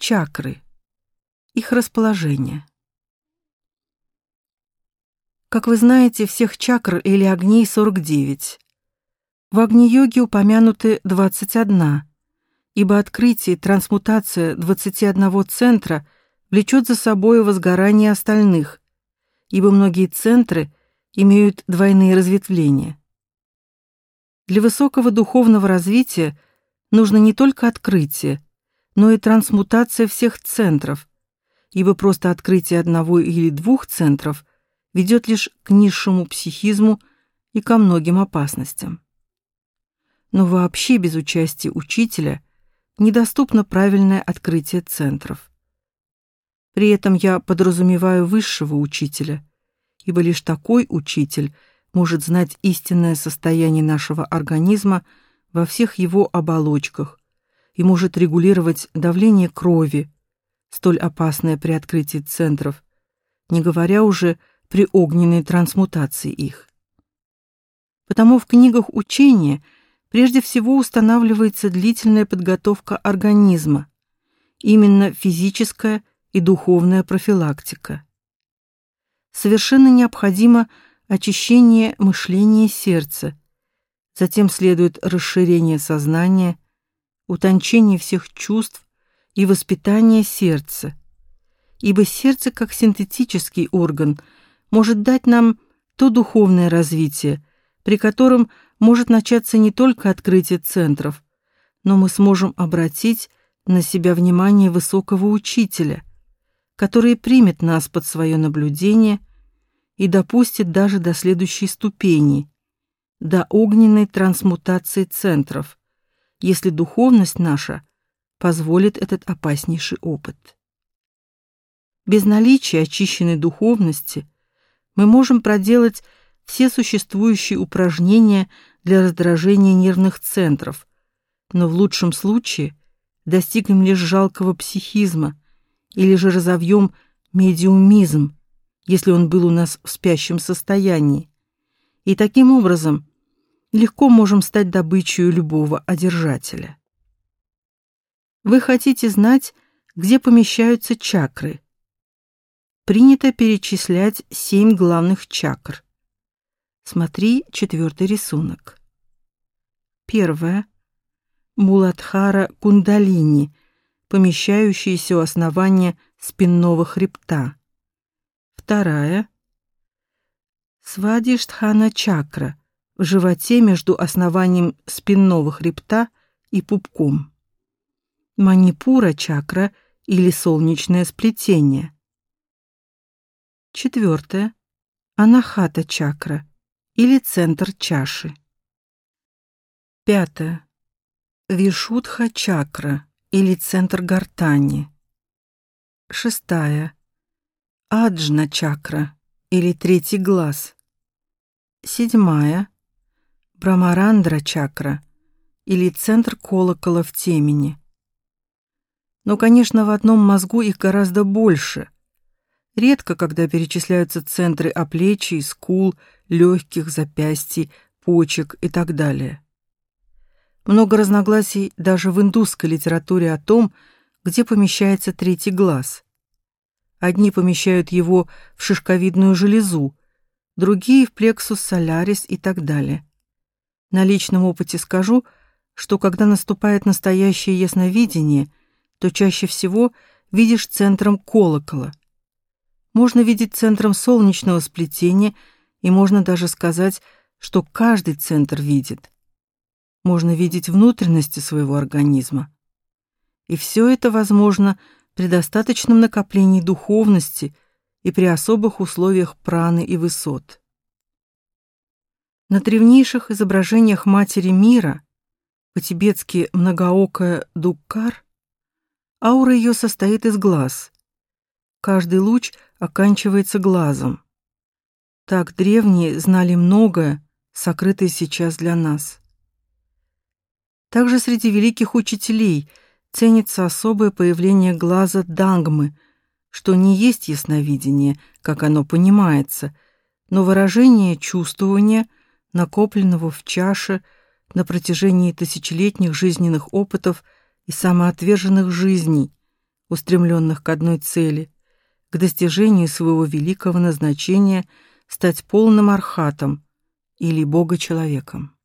Чакры. Их расположение. Как вы знаете, всех чакр или огней 49. В Агни-йоге упомянуты 21, ибо открытие и трансмутация 21 центра влечет за собой возгорание остальных, ибо многие центры имеют двойные разветвления. Для высокого духовного развития нужно не только открытие, но и трансмутация всех центров, ибо просто открытие одного или двух центров ведет лишь к низшему психизму и ко многим опасностям. Но вообще без участия учителя недоступно правильное открытие центров. При этом я подразумеваю высшего учителя, ибо лишь такой учитель может знать истинное состояние нашего организма во всех его оболочках и может регулировать давление крови, столь опасное при открытии центров, не говоря уже при огненной трансмутации их. Потому в книгах учения прежде всего устанавливается длительная подготовка организма, именно физическая и духовная профилактика. Совершенно необходимо очищение мышления сердца, затем следует расширение сознания, утончение всех чувств и воспитание сердца, ибо сердце как синтетический орган – может дать нам то духовное развитие, при котором может начаться не только открытие центров, но мы сможем обратить на себя внимание высокого учителя, который примет нас под свое наблюдение и допустит даже до следующей ступени, до огненной трансмутации центров, если духовность наша позволит этот опаснейший опыт. Без наличия очищенной духовности мы можем проделать все существующие упражнения для раздражения нервных центров, но в лучшем случае достигнем лишь жалкого психизма или же разовьем медиумизм, если он был у нас в спящем состоянии. И таким образом легко можем стать добычей любого одержателя. Вы хотите знать, где помещаются чакры? принято перечислять семь главных чакр. Смотри четвертый рисунок. Первая Муладхара Кундалини, помещающаяся у основания спинного хребта. Вторая Свадиштхана чакра в животе между основанием спинного хребта и пупком. Манипура чакра или солнечное сплетение. Четвертое. Анахата чакра или центр чаши. Пятое. Вишудха чакра или центр гортани. Шестая. Аджна чакра или третий глаз. Седьмая. Брамарандра чакра или центр колокола в темени. Но, конечно, в одном мозгу их гораздо больше — Редко, когда перечисляются центры оплечий, скул, легких, запястий, почек и так далее. Много разногласий даже в индусской литературе о том, где помещается третий глаз. Одни помещают его в шишковидную железу, другие в плексус солярис и так далее. На личном опыте скажу, что когда наступает настоящее ясновидение, то чаще всего видишь центром колокола – можно видеть центром солнечного сплетения, и можно даже сказать, что каждый центр видит. Можно видеть внутренности своего организма. И все это возможно при достаточном накоплении духовности и при особых условиях праны и высот. На древнейших изображениях Матери Мира, по-тибетски многоокая Дуккар, аура ее состоит из глаз. Каждый луч — оканчивается глазом. Так древние знали многое, сокрытое сейчас для нас. Также среди великих учителей ценится особое появление глаза дангмы, что не есть ясновидение, как оно понимается, но выражение чувствования, накопленного в чаше на протяжении тысячелетних жизненных опытов и самоотверженных жизней, устремленных к одной цели, к достижению своего великого назначения стать полным архатом или бога-человеком.